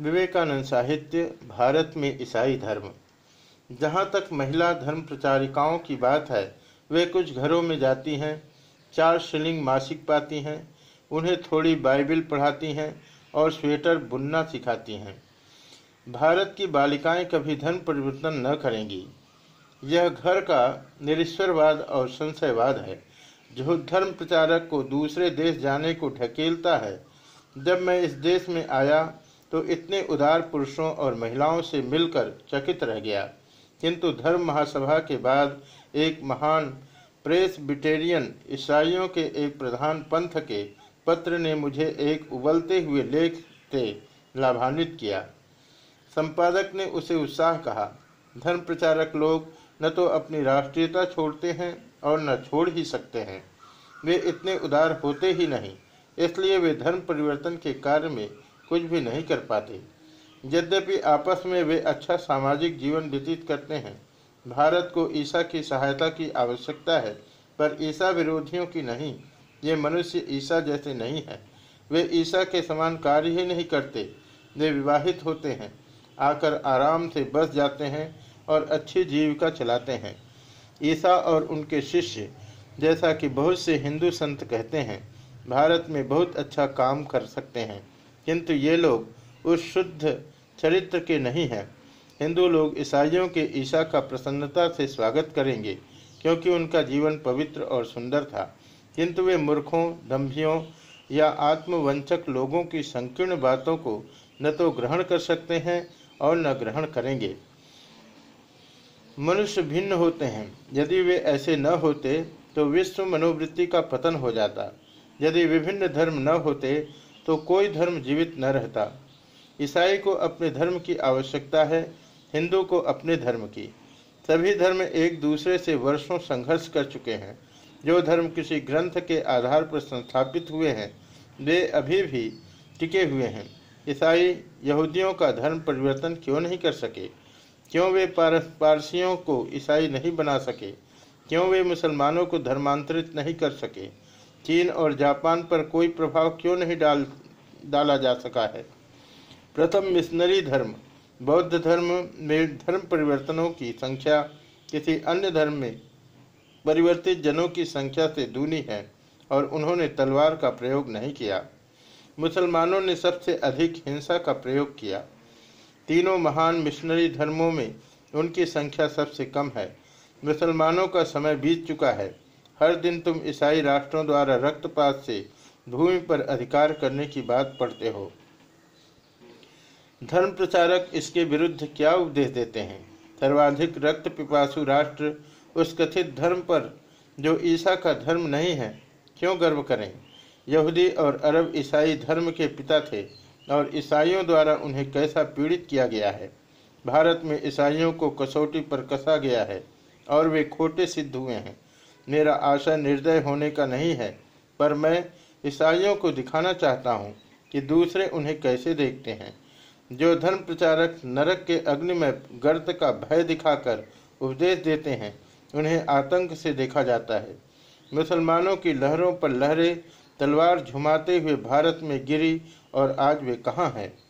विवेकानंद साहित्य, भारत में ईसाई धर्म। जहाँ तक महिला धर्म प्रचारिकाओं की बात है, वे कुछ घरों में जाती हैं, चार शिलिंग मासिक पाती हैं, उन्हें थोड़ी बाइबिल पढ़ाती हैं और स्वेटर बुनना सिखाती हैं। भारत की बालिकाएँ कभी धर्म परिवर्तन न करेंगी। यह घर का निरीश्वरवाद और संशयवाद है। जो धर्म प्रचारक को दूसरे देश जाने को ढकेलता है, जब मैं इस देश में आया तो इतने उदार पुरुषों और महिलाओं से मिलकर चकित रह गया। किंतु धर्म महासभा के बाद एक महान प्रेस बिटेरियन ईसाइयों के एक प्रधान पंथ के पत्र ने मुझे एक उबलते हुए लेख से लाभान्वित किया। संपादक ने उसे उत्साह कहा, धर्म प्रचारक लोग न तो अपनी राष्ट्रीयता छोड़ते हैं और न छोड़ ही सकते हैं। वे इतने उदार होते ही नहीं, इसलिए वे धर्म परिवर्तन के कार्य में कुछ भी नहीं कर पाते। यद्यपि आपस में वे अच्छा सामाजिक जीवन व्यतीत करते हैं, भारत को ईसा की सहायता की आवश्यकता है, पर ईसा विरोधियों की नहीं, ये मनुष्य ईसा जैसे नहीं है। वे ईसा के समान कार्य ही नहीं करते, वे विवाहित होते हैं, आकर आराम से बस जाते हैं और अच्छी जीविका चलाते हैं। ईसा और उनके शिष्य, जैसा कि बहुत से हिंदू संत कहते हैं, भारत में बहुत अच्छा काम कर सकते हैं। किंतु ये लोग उस शुद्ध चरित्र के नहीं हैं। हिंदू लोग ईसाइयों के ईसा का प्रसन्नता से स्वागत करेंगे, क्योंकि उनका जीवन पवित्र और सुंदर था। किंतु वे मूर्खों दम्भियों या आत्मवंचक लोगों की संकीर्ण बातों को न तो ग्रहण कर सकते हैं और न ग्रहण करेंगे। मनुष्य भिन्न होते हैं। यदि वे ऐसे न होते तो विश्व मनोवृत्ति का पतन हो जाता। यदि विभिन्न धर्म न होते तो कोई धर्म जीवित न रहता। ईसाई को अपने धर्म की आवश्यकता है, हिंदू को अपने धर्म की। सभी धर्म एक दूसरे से वर्षों संघर्ष कर चुके हैं। जो धर्म किसी ग्रंथ के आधार पर संस्थापित हुए हैं, वे अभी भी टिके हुए हैं। ईसाई यहूदियों का धर्म परिवर्तन क्यों नहीं कर सके? क्यों वे पारसियों को ईसाई नहीं बना सके? क्यों वे मुसलमानों को धर्मांतरित नहीं कर सके? चीन और जापान पर कोई प्रभाव क्यों नहीं डाल, डाला जा सका है? प्रथम मिशनरी धर्म, बौद्ध धर्म में धर्म परिवर्तनों की संख्या किसी अन्य धर्म में परिवर्तित जनों की संख्या से दूनी है और उन्होंने तलवार का प्रयोग नहीं किया। मुसलमानों ने सबसे अधिक हिंसा का प्रयोग किया। तीनों महान मिशनरी धर्मों में उनकी संख्या सबसे कम है। मुसलमानों का समय बीत चुका है। हर दिन तुम ईसाई राष्ट्रों द्वारा रक्तपात से भूमि पर अधिकार करने की बात पढ़ते हो। धर्म प्रचारक इसके विरुद्ध क्या उपदेश देते हैं? सर्वाधिक रक्त पिपासु राष्ट्र उस कथित धर्म पर, जो ईसा का धर्म नहीं है, क्यों गर्व करें? यहूदी और अरब ईसाई धर्म के पिता थे और ईसाइयों द्वारा उन्हें कैसा पीड़ित किया गया है? भारत में ईसाइयों को कसौटी पर कसा गया है और वे खोटे सिद्ध हुए हैं। मेरा आशा निर्दय होने का नहीं है, पर मैं ईसाइयों को दिखाना चाहता हूँ कि दूसरे उन्हें कैसे देखते हैं। जो धर्म प्रचारक नरक के अग्नि में गर्त का भय दिखाकर उपदेश देते हैं, उन्हें आतंक से देखा जाता है। मुसलमानों की लहरों पर लहरें, तलवार झुमाते हुए भारत में गिरी, और आज वे कहाँ हैं?